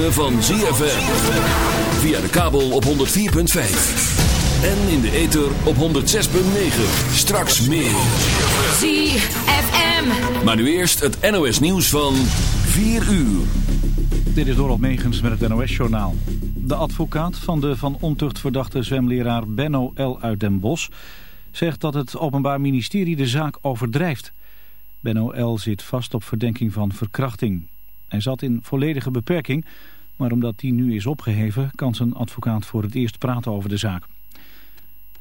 Ritme van ZFM. Via de kabel op 104.5. En in de ether op 106.9. Straks meer. ZFM. Maar nu eerst het NOS nieuws van 4 uur. Dit is Dorot Megens met het NOS-journaal. De advocaat van de van ontucht verdachte zwemleraar Benno L. uit Den Bosch... zegt dat het Openbaar Ministerie de zaak overdrijft. Benno L. zit vast op verdenking van verkrachting. Hij zat in volledige beperking, maar omdat die nu is opgeheven... kan zijn advocaat voor het eerst praten over de zaak.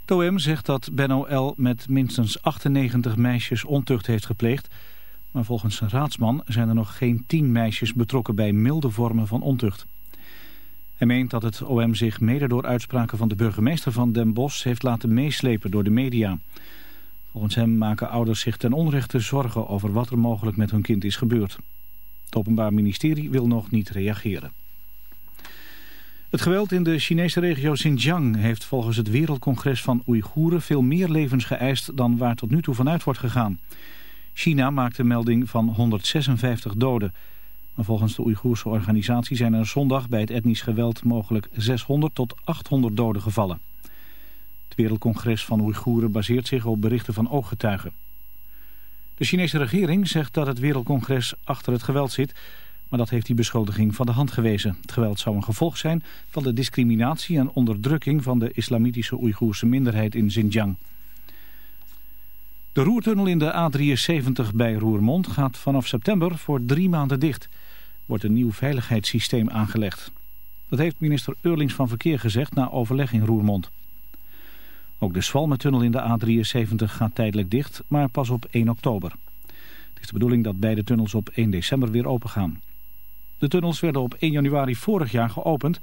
Het zegt dat Benno L. met minstens 98 meisjes ontucht heeft gepleegd... maar volgens zijn raadsman zijn er nog geen 10 meisjes betrokken bij milde vormen van ontucht. Hij meent dat het OM zich mede door uitspraken van de burgemeester van Den Bosch... heeft laten meeslepen door de media... Volgens hem maken ouders zich ten onrechte zorgen over wat er mogelijk met hun kind is gebeurd. Het Openbaar Ministerie wil nog niet reageren. Het geweld in de Chinese regio Xinjiang heeft volgens het Wereldcongres van Oeigoeren veel meer levens geëist dan waar tot nu toe vanuit wordt gegaan. China maakte melding van 156 doden. Maar volgens de Oeigoerse organisatie zijn er zondag bij het etnisch geweld mogelijk 600 tot 800 doden gevallen. Het Wereldcongres van Oeigoeren baseert zich op berichten van ooggetuigen. De Chinese regering zegt dat het Wereldcongres achter het geweld zit... maar dat heeft die beschuldiging van de hand gewezen. Het geweld zou een gevolg zijn van de discriminatie en onderdrukking... van de islamitische Oeigoerse minderheid in Xinjiang. De roertunnel in de A73 bij Roermond gaat vanaf september voor drie maanden dicht. Wordt een nieuw veiligheidssysteem aangelegd. Dat heeft minister Eurlings van Verkeer gezegd na overleg in Roermond. Ook de Swalmentunnel in de A73 gaat tijdelijk dicht, maar pas op 1 oktober. Het is de bedoeling dat beide tunnels op 1 december weer open gaan. De tunnels werden op 1 januari vorig jaar geopend,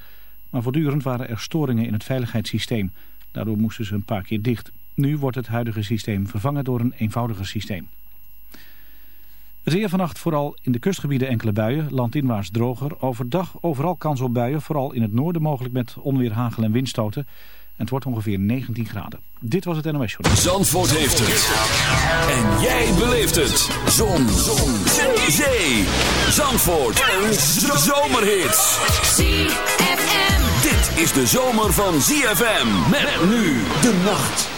maar voortdurend waren er storingen in het veiligheidssysteem. Daardoor moesten ze een paar keer dicht. Nu wordt het huidige systeem vervangen door een eenvoudiger systeem. Het weer vannacht vooral in de kustgebieden enkele buien, landinwaarts droger. Overdag overal kans op buien, vooral in het noorden mogelijk met onweer, hagel en windstoten het wordt ongeveer 19 graden. Dit was het NOS Show. Zandvoort heeft het. En jij beleeft het. Zon. Zon. Zee. Zandvoort. Een zomerhit. ZFM. Dit is de zomer van ZFM. Met nu de nacht.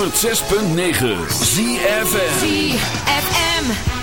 106.9 ZFM ZFM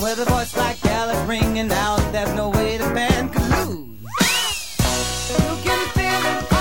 And with a voice like Alice ringing out, there's no way the band could lose. You can feel it.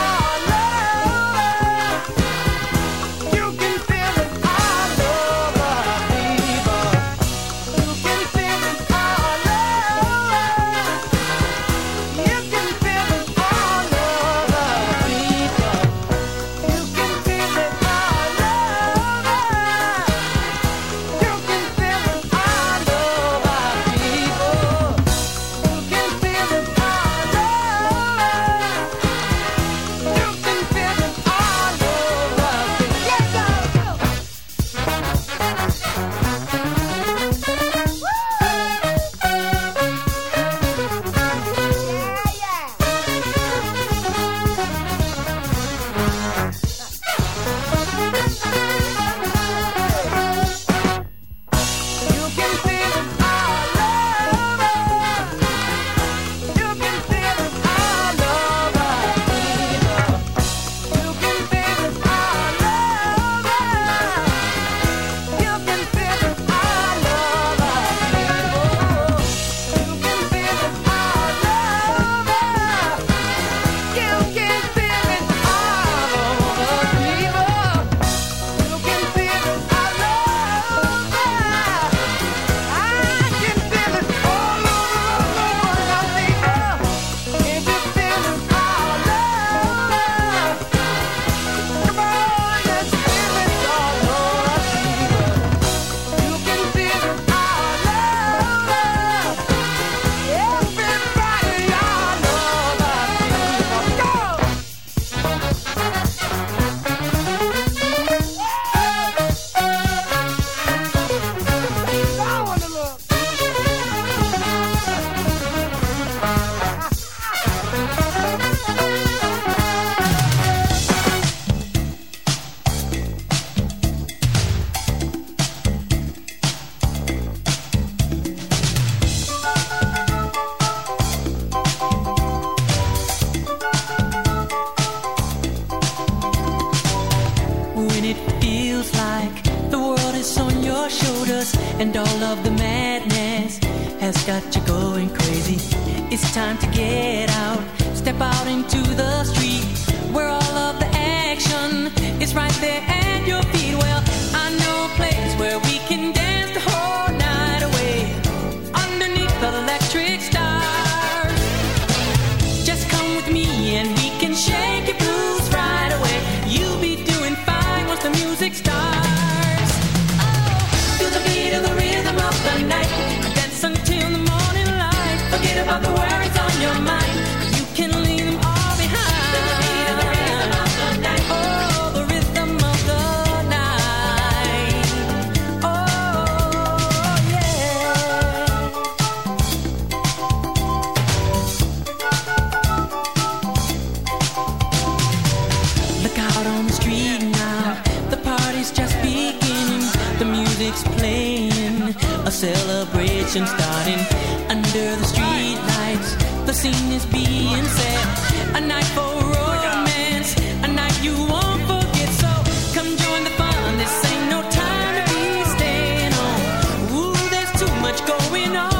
You know.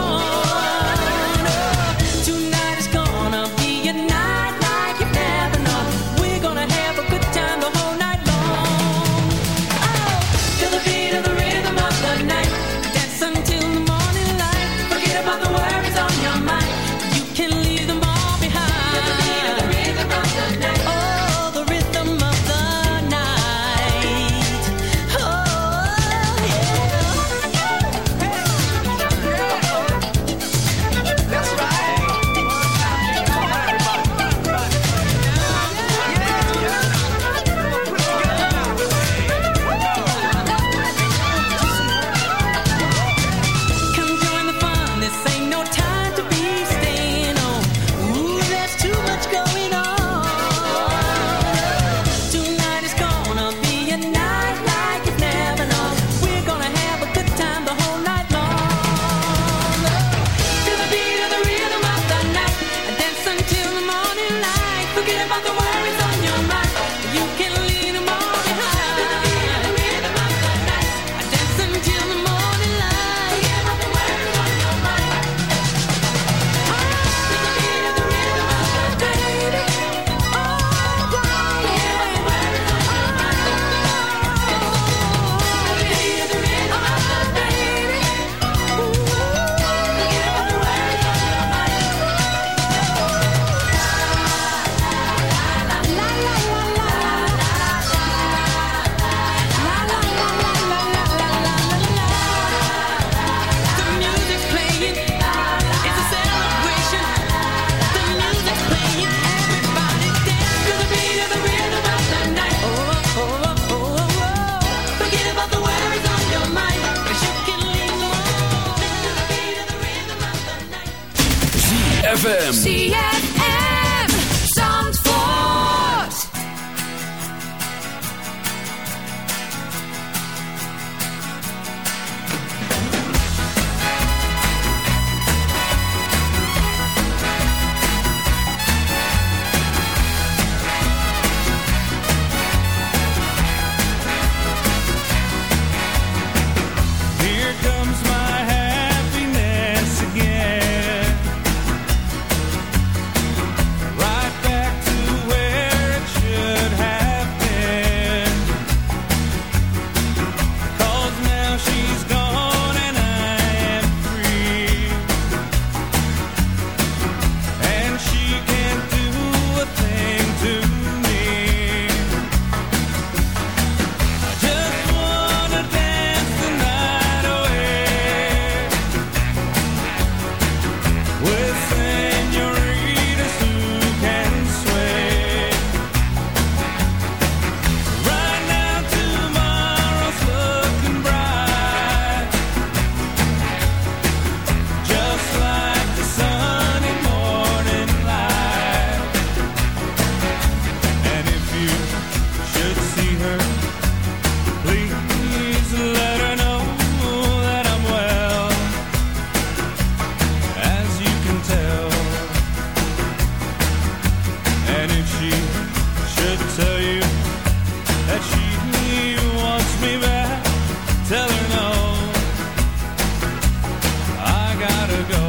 ZFM gotta go.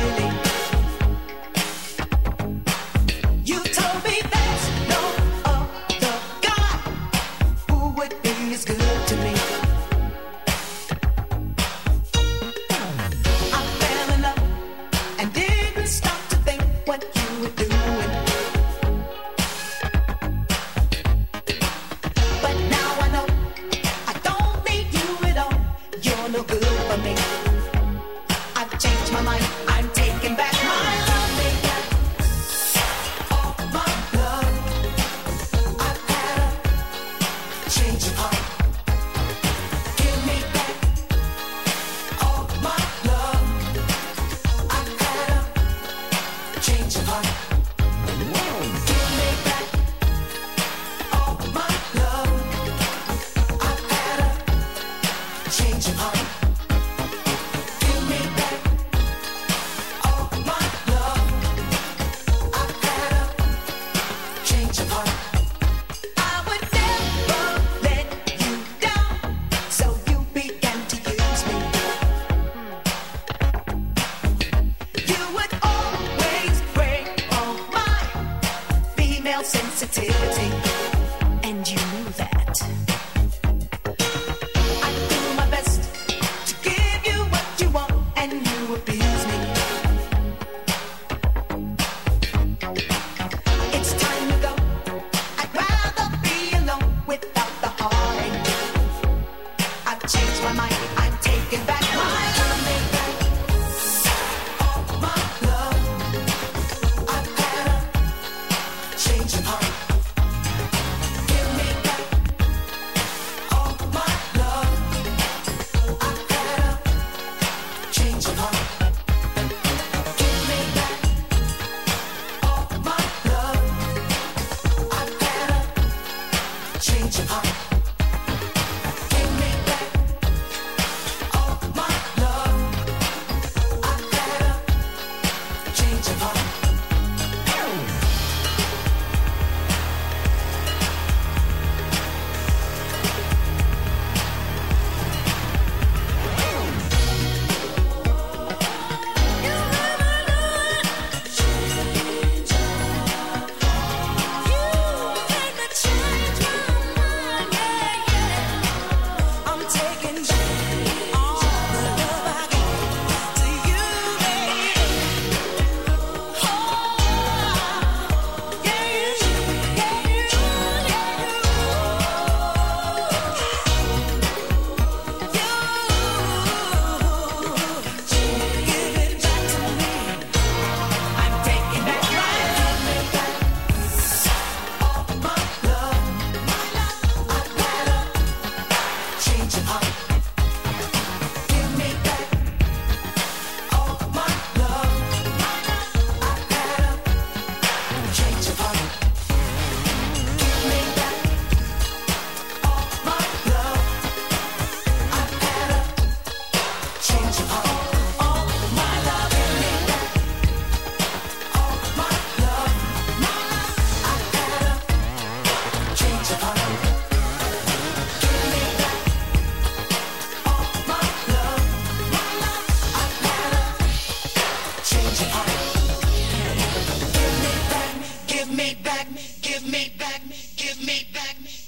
daily. Me back, give me back, give me back.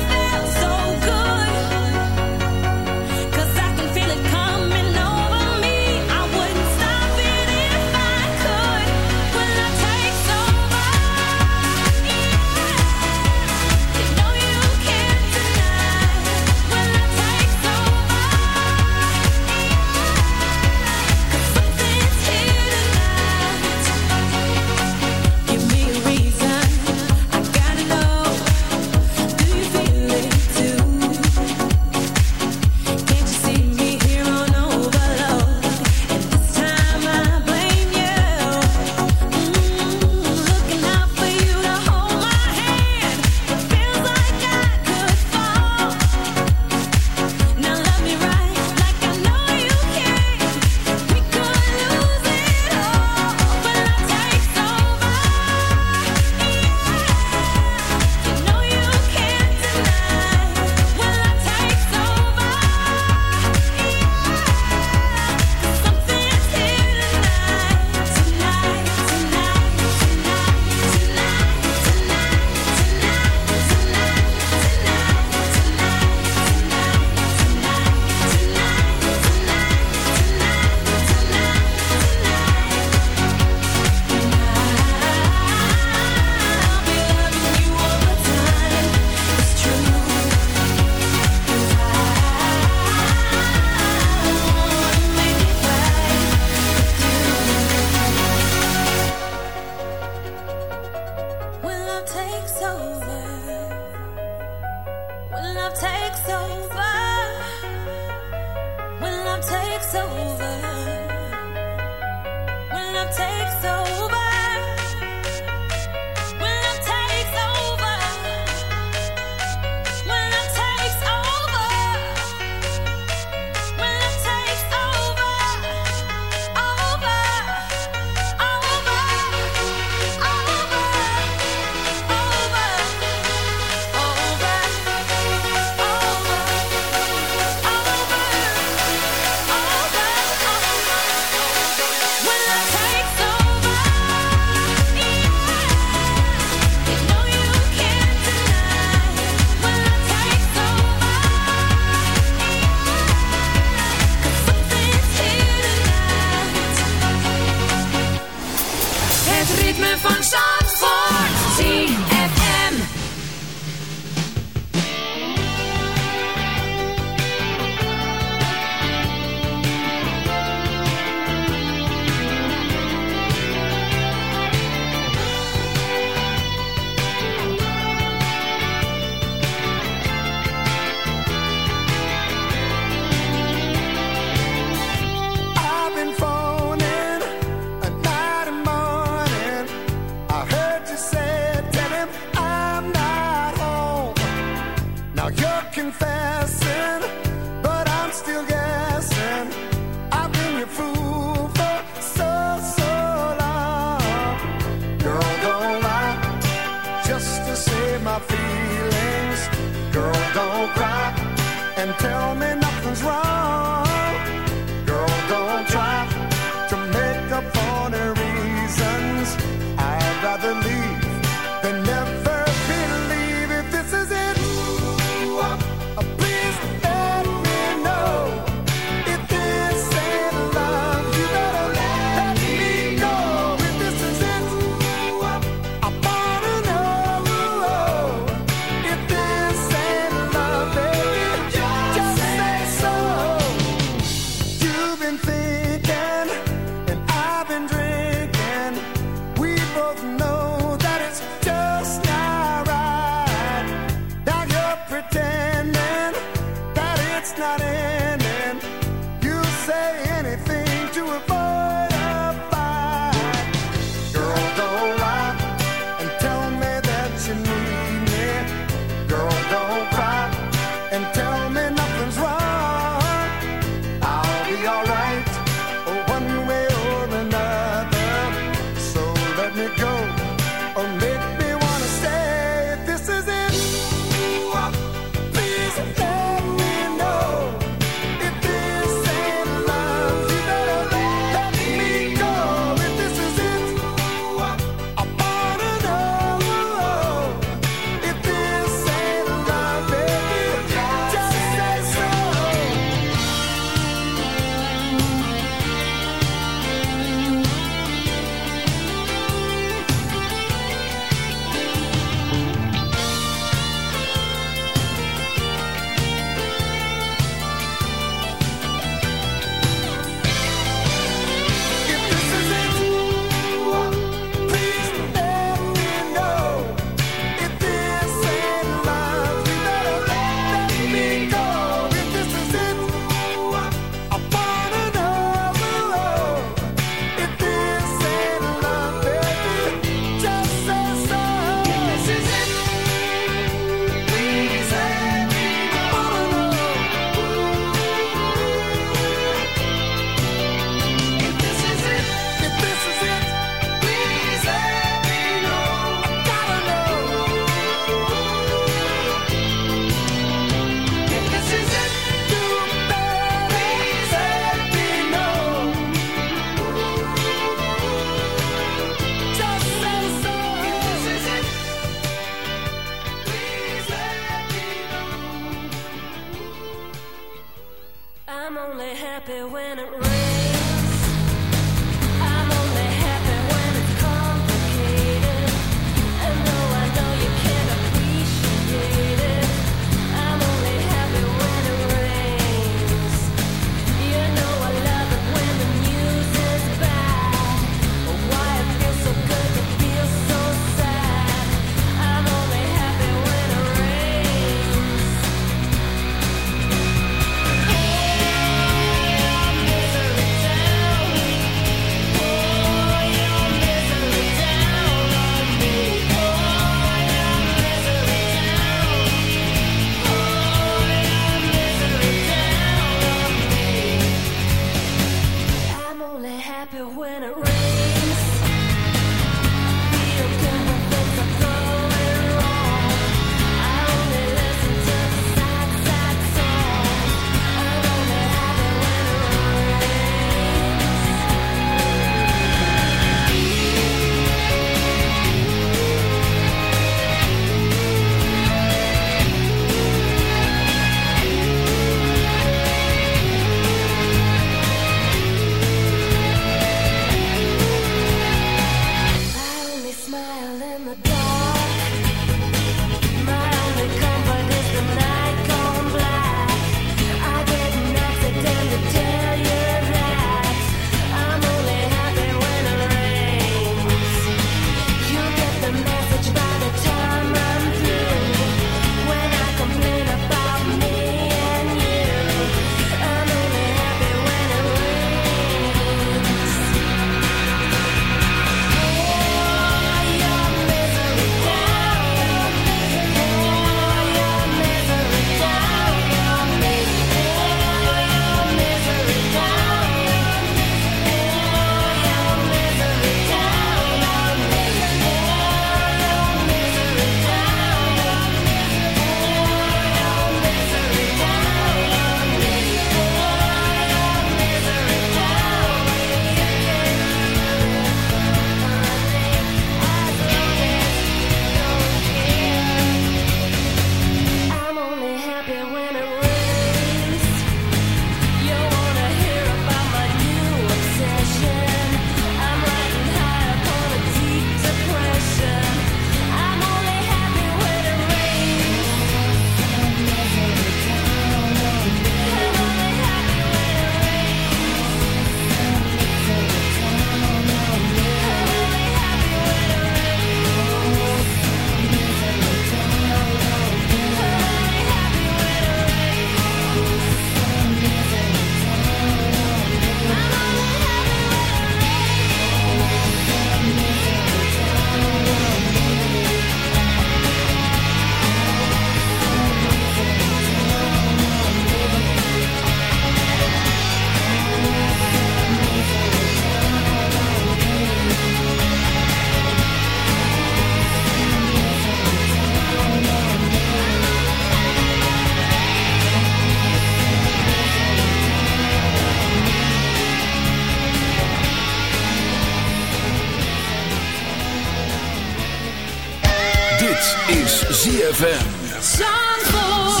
is ZFM. Zandvoort.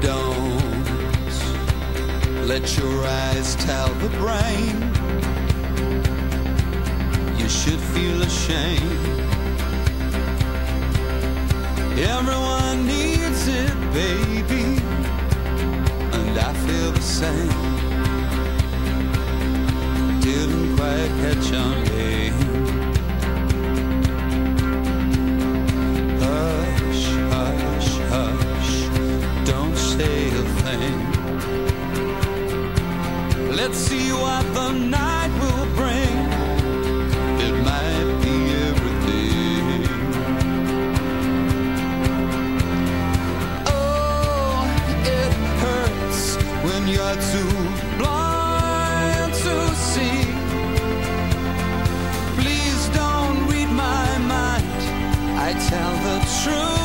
Don't let your eyes tell the brain. You should feel ashamed. Everyone needs it, baby. And I feel the same. Catch on me. say a thing. Let's see what the night. true.